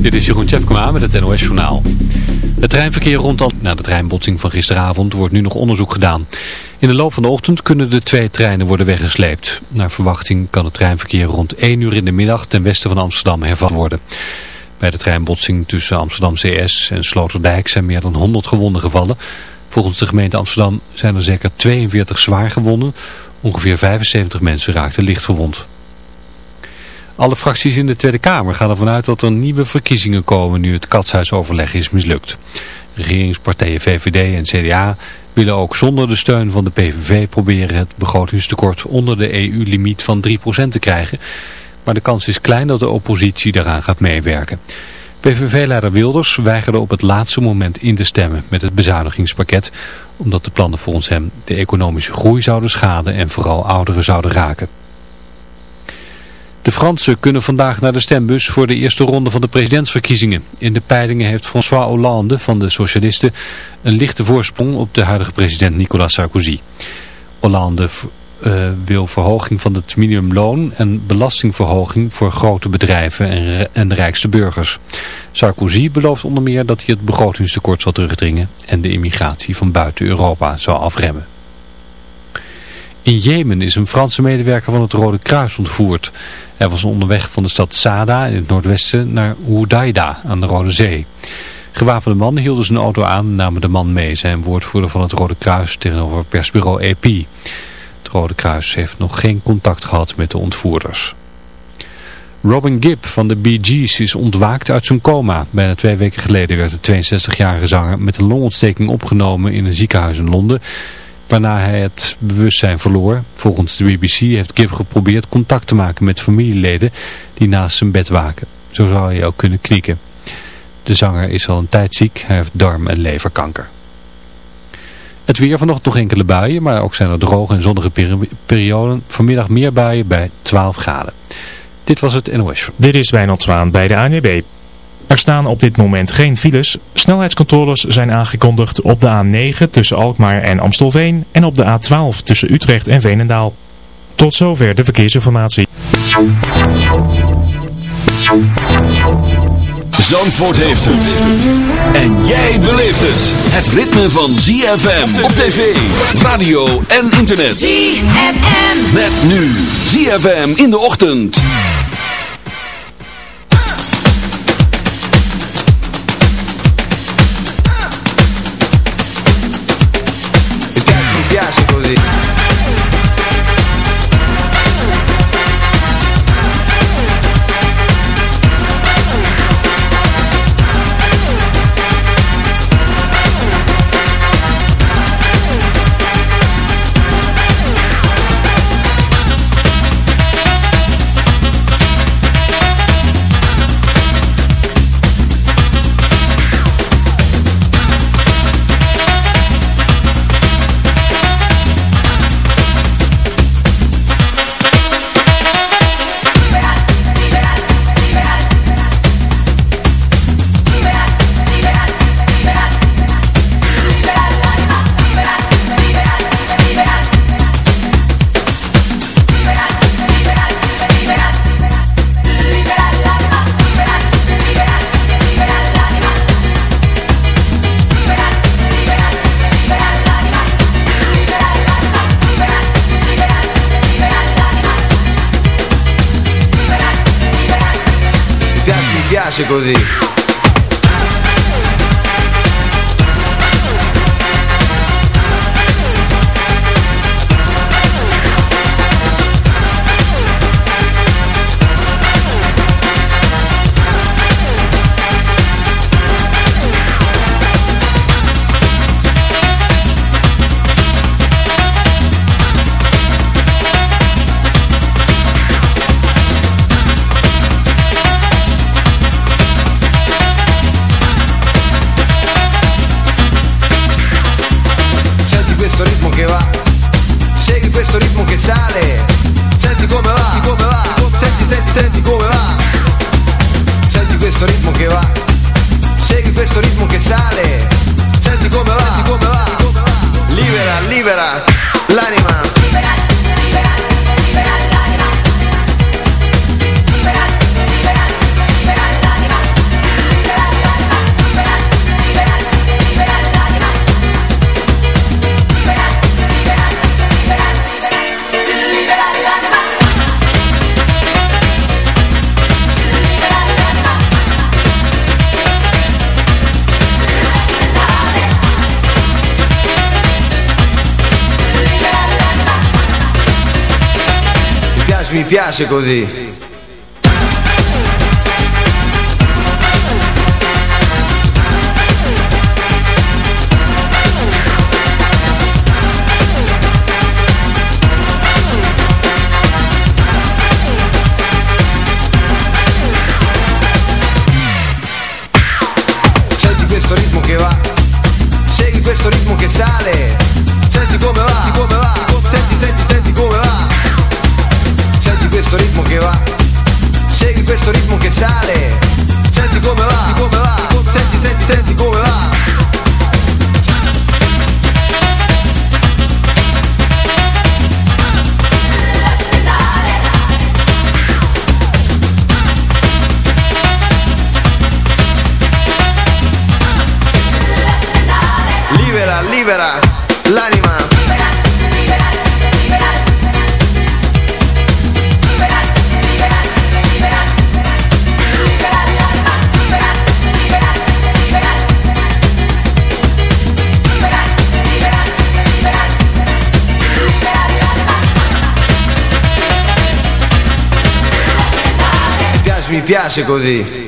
Dit is Jeroen Tjepkema met het NOS Journaal. Het treinverkeer rond. Na de treinbotsing van gisteravond wordt nu nog onderzoek gedaan. In de loop van de ochtend kunnen de twee treinen worden weggesleept. Naar verwachting kan het treinverkeer rond 1 uur in de middag ten westen van Amsterdam hervat worden. Bij de treinbotsing tussen Amsterdam CS en Sloterdijk zijn meer dan 100 gewonden gevallen. Volgens de gemeente Amsterdam zijn er zeker 42 zwaar gewonden. Ongeveer 75 mensen raakten licht gewond. Alle fracties in de Tweede Kamer gaan ervan uit dat er nieuwe verkiezingen komen nu het katshuisoverleg is mislukt. Regeringspartijen VVD en CDA willen ook zonder de steun van de PVV proberen het begrotingstekort onder de EU-limiet van 3% te krijgen. Maar de kans is klein dat de oppositie daaraan gaat meewerken. PVV-leider Wilders weigerde op het laatste moment in te stemmen met het bezuinigingspakket, omdat de plannen volgens hem de economische groei zouden schaden en vooral ouderen zouden raken. De Fransen kunnen vandaag naar de stembus voor de eerste ronde van de presidentsverkiezingen. In de peilingen heeft François Hollande van de Socialisten een lichte voorsprong op de huidige president Nicolas Sarkozy. Hollande uh, wil verhoging van het minimumloon en belastingverhoging voor grote bedrijven en, en de rijkste burgers. Sarkozy belooft onder meer dat hij het begrotingstekort zal terugdringen en de immigratie van buiten Europa zal afremmen. In Jemen is een Franse medewerker van het Rode Kruis ontvoerd. Hij was onderweg van de stad Sada in het noordwesten naar Houdaida aan de Rode Zee. Gewapende mannen hielden zijn auto aan en namen de man mee, zijn woordvoerder van het Rode Kruis tegenover persbureau AP. Het Rode Kruis heeft nog geen contact gehad met de ontvoerders. Robin Gibb van de Bee Gees is ontwaakt uit zijn coma. Bijna twee weken geleden werd de 62-jarige zanger met een longontsteking opgenomen in een ziekenhuis in Londen waarna hij het bewustzijn verloor. Volgens de BBC heeft Gibb geprobeerd contact te maken met familieleden die naast zijn bed waken. Zo zou hij ook kunnen knikken. De zanger is al een tijd ziek, hij heeft darm- en leverkanker. Het weer vanochtend nog enkele buien, maar ook zijn er droge en zonnige perioden. Vanmiddag meer buien bij 12 graden. Dit was het NOS. Dit is Wijnald Zwaan bij de ANWB. Er staan op dit moment geen files. Snelheidscontroles zijn aangekondigd op de A9 tussen Alkmaar en Amstelveen en op de A12 tussen Utrecht en Veenendaal. Tot zover de verkeersinformatie. Zandvoort heeft het. En jij beleeft het. Het ritme van ZFM op tv, radio en internet. ZFM. Met nu ZFM in de ochtend. Piace così. piace così. Piace così.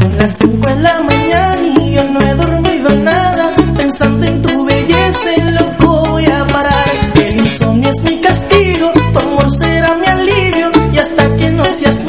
Son las 5 de la mañana y yo no he dormido nada. Pensando en tu belleza, en loco voy a parar. El insomnio es mi castigo, tu amor será mi alivio. Y hasta que no seas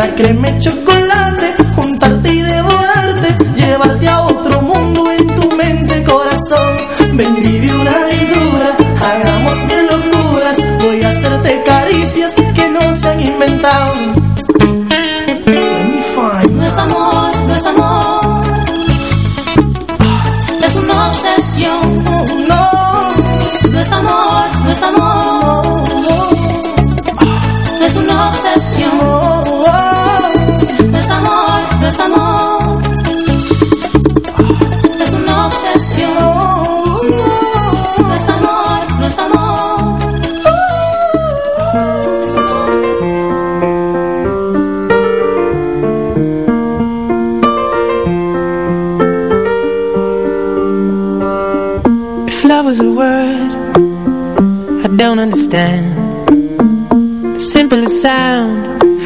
la créeme chocolate.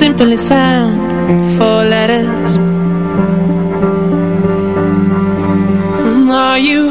Simply sound Four letters. Are you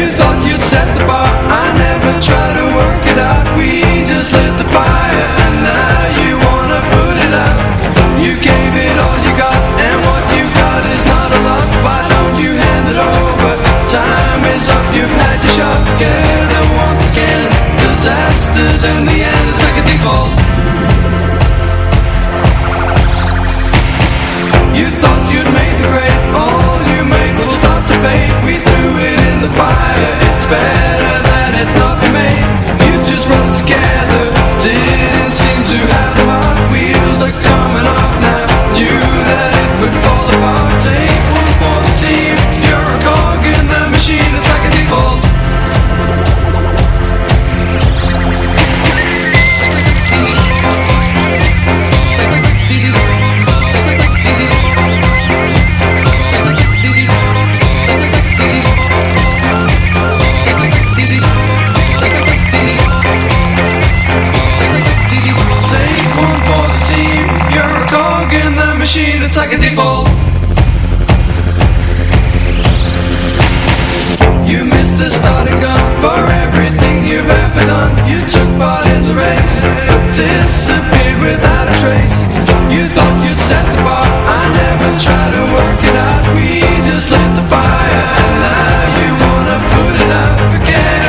You thought you'd set the bar. I never tried to work it out. We just lit the fire And now you wanna put it out You gave it all you got And what you got is not a lot. Why don't you hand it over? Time is up, you've had your shot. Together once again. Disasters in the end. It's like a default. You thought you'd the grade. All you made will start to fade. We threw it's better that it not be made You just together. Didn't seem to have heart Wheels are coming off now. Knew that it would fall. it's like a default. You missed the starting gun for everything you've ever done. You took part in the race, but disappeared without a trace. You thought you'd set the bar, I never tried to work it out. We just lit the fire, and now you wanna put it out again.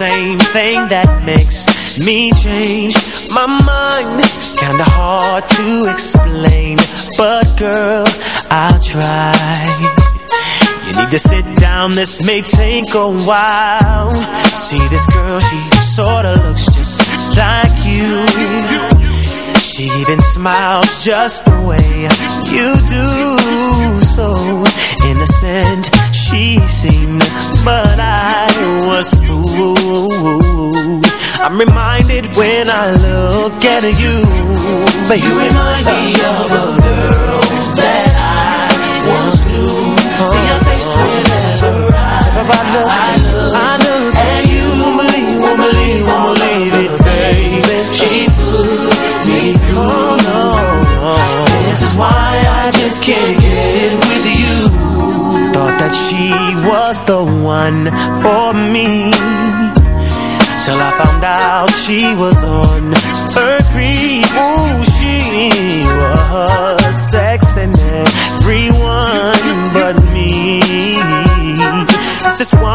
same thing that makes me change. My mind Kinda hard to explain But girl, I'll try You need to sit down, this may take a while. See this girl, she sorta looks just like you. She even smiles just the way you do. So innocent she seemed, but I was fooled. I'm reminded when I look at you, but you remind me of a girl that I once knew. See your face whenever I, I, look, and you believe, believe, won't believe it, baby. She put me through. one for me. Till I found out she was on her creep. Ooh, she was sexing everyone but me. It's just one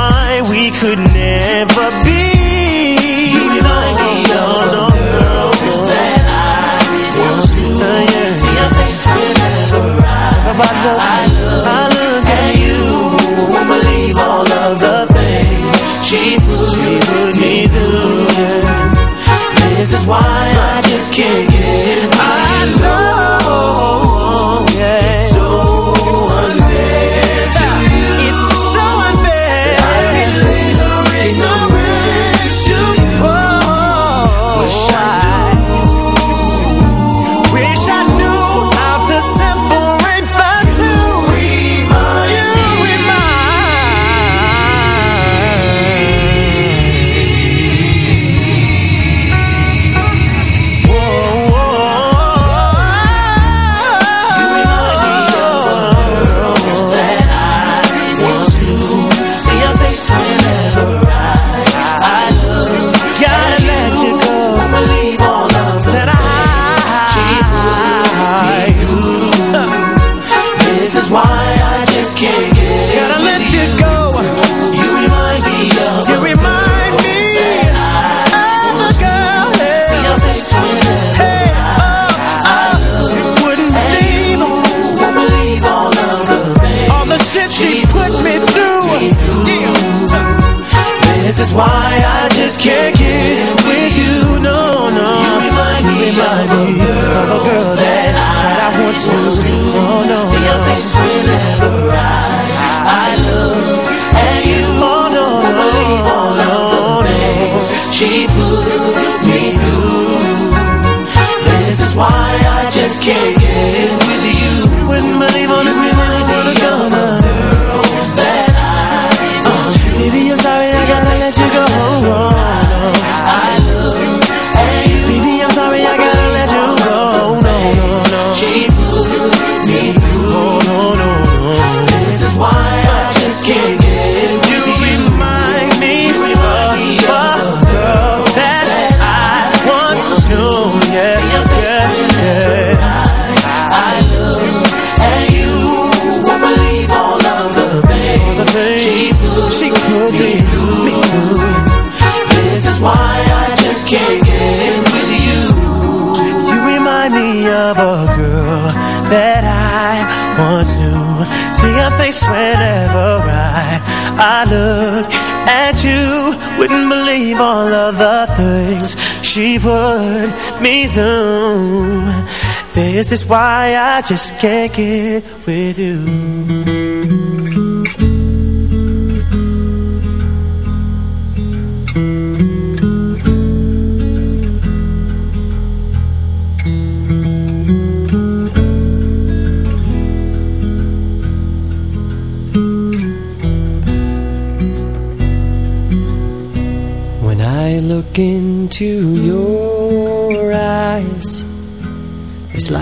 me through This is why I just can't get with you. When I look into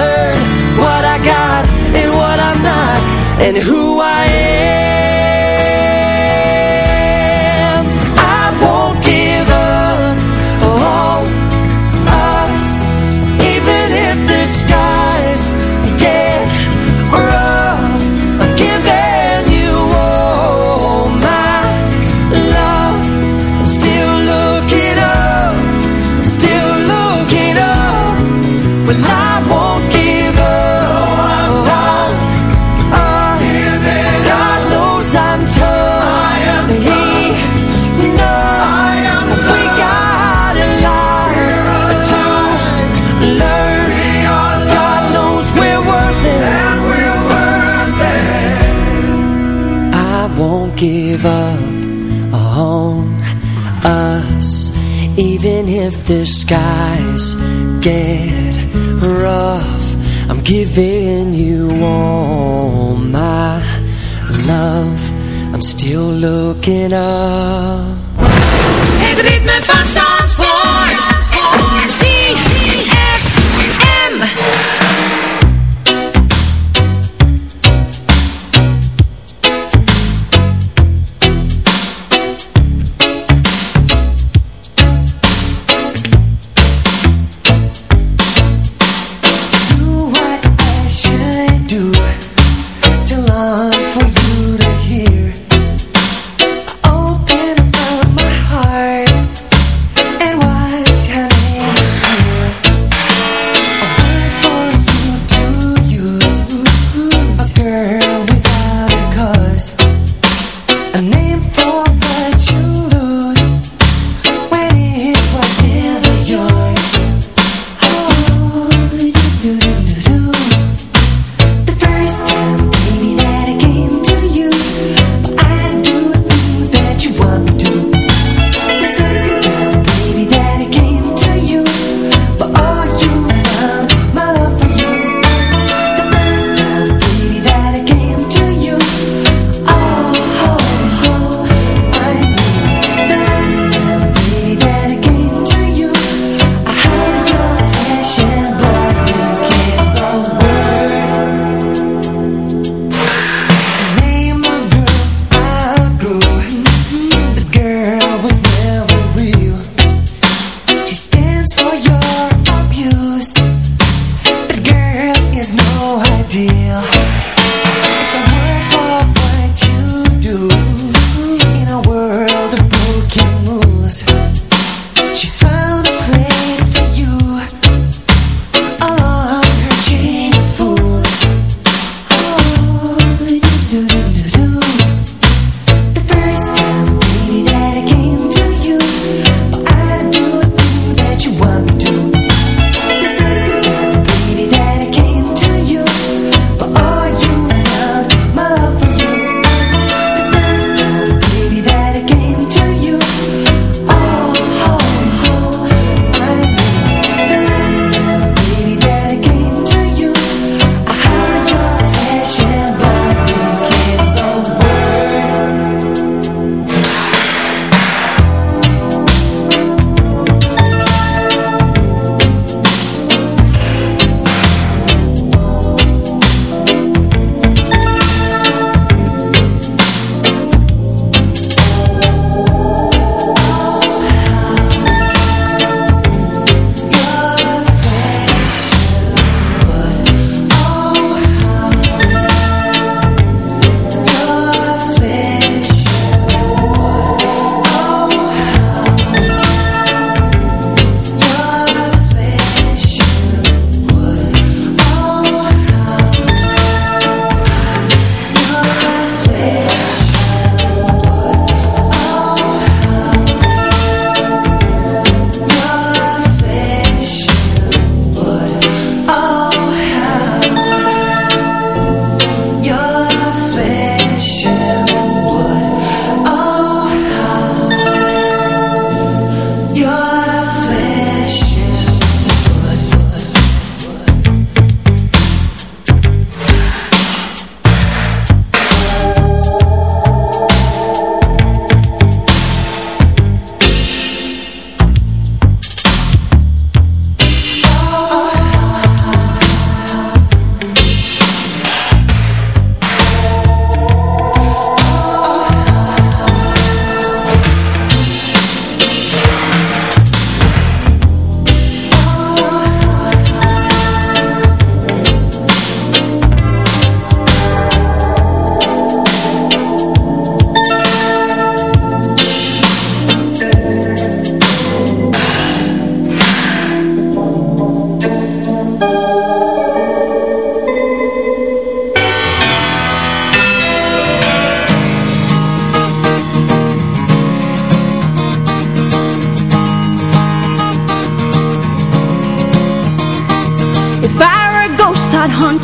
learn what I got And what I'm not And who I am still looking up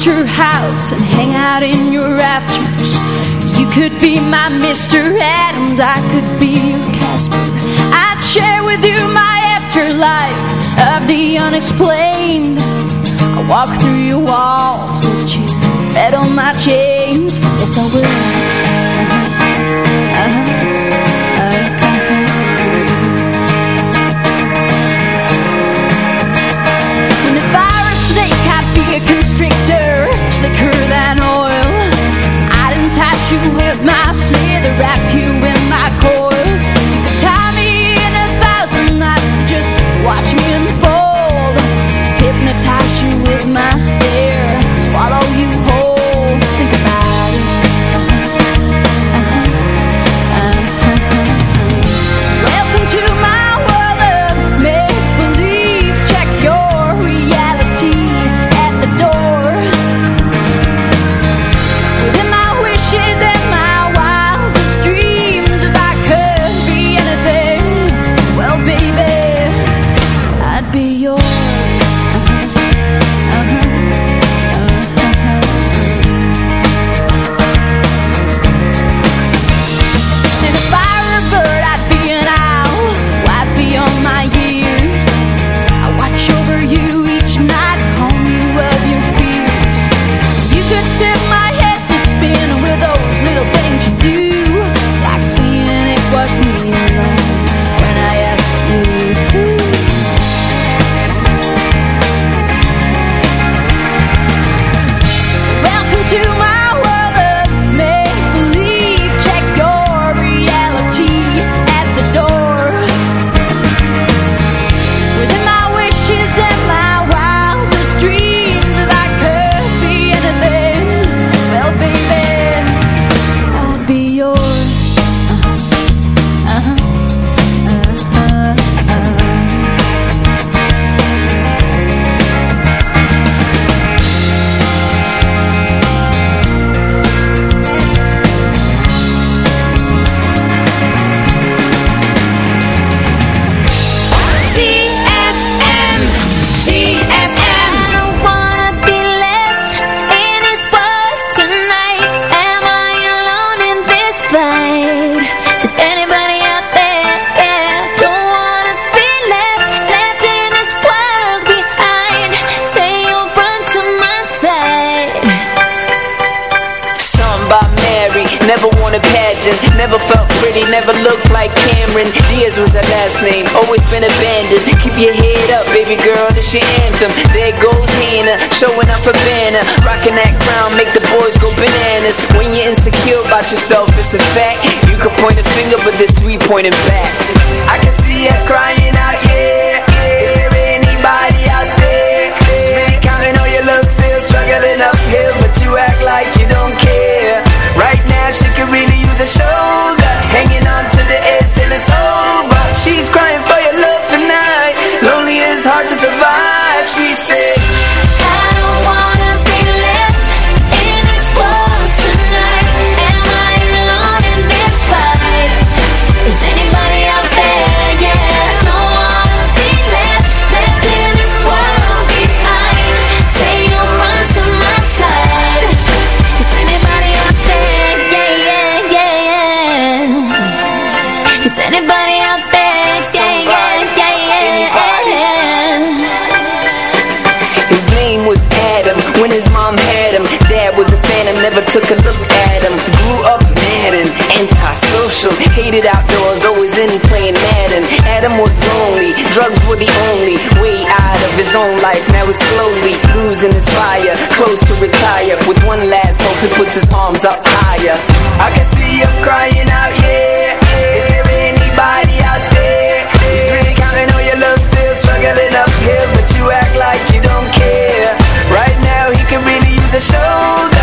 Your house and hang out in your rafters. You could be my Mr. Adams, I could be your Casper. I'd share with you my afterlife of the unexplained. I walk through your walls, let you bet on my chains. Yes, I will. Yourself, pointing back Hated outdoors, always in playing Madden. Adam was lonely, drugs were the only way out of his own life. Now he's slowly losing his fire Close to retire. With one last hope he puts his arms up higher. I can see him crying out, yeah. Is there anybody out there? He's really counting on your love still Struggling uphill But you act like you don't care. Right now he can really use a shoulder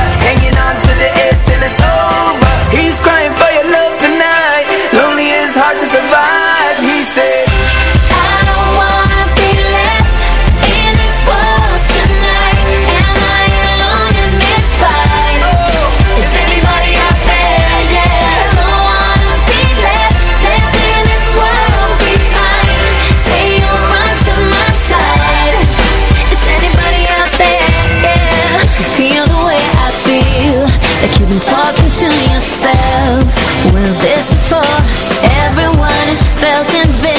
felt and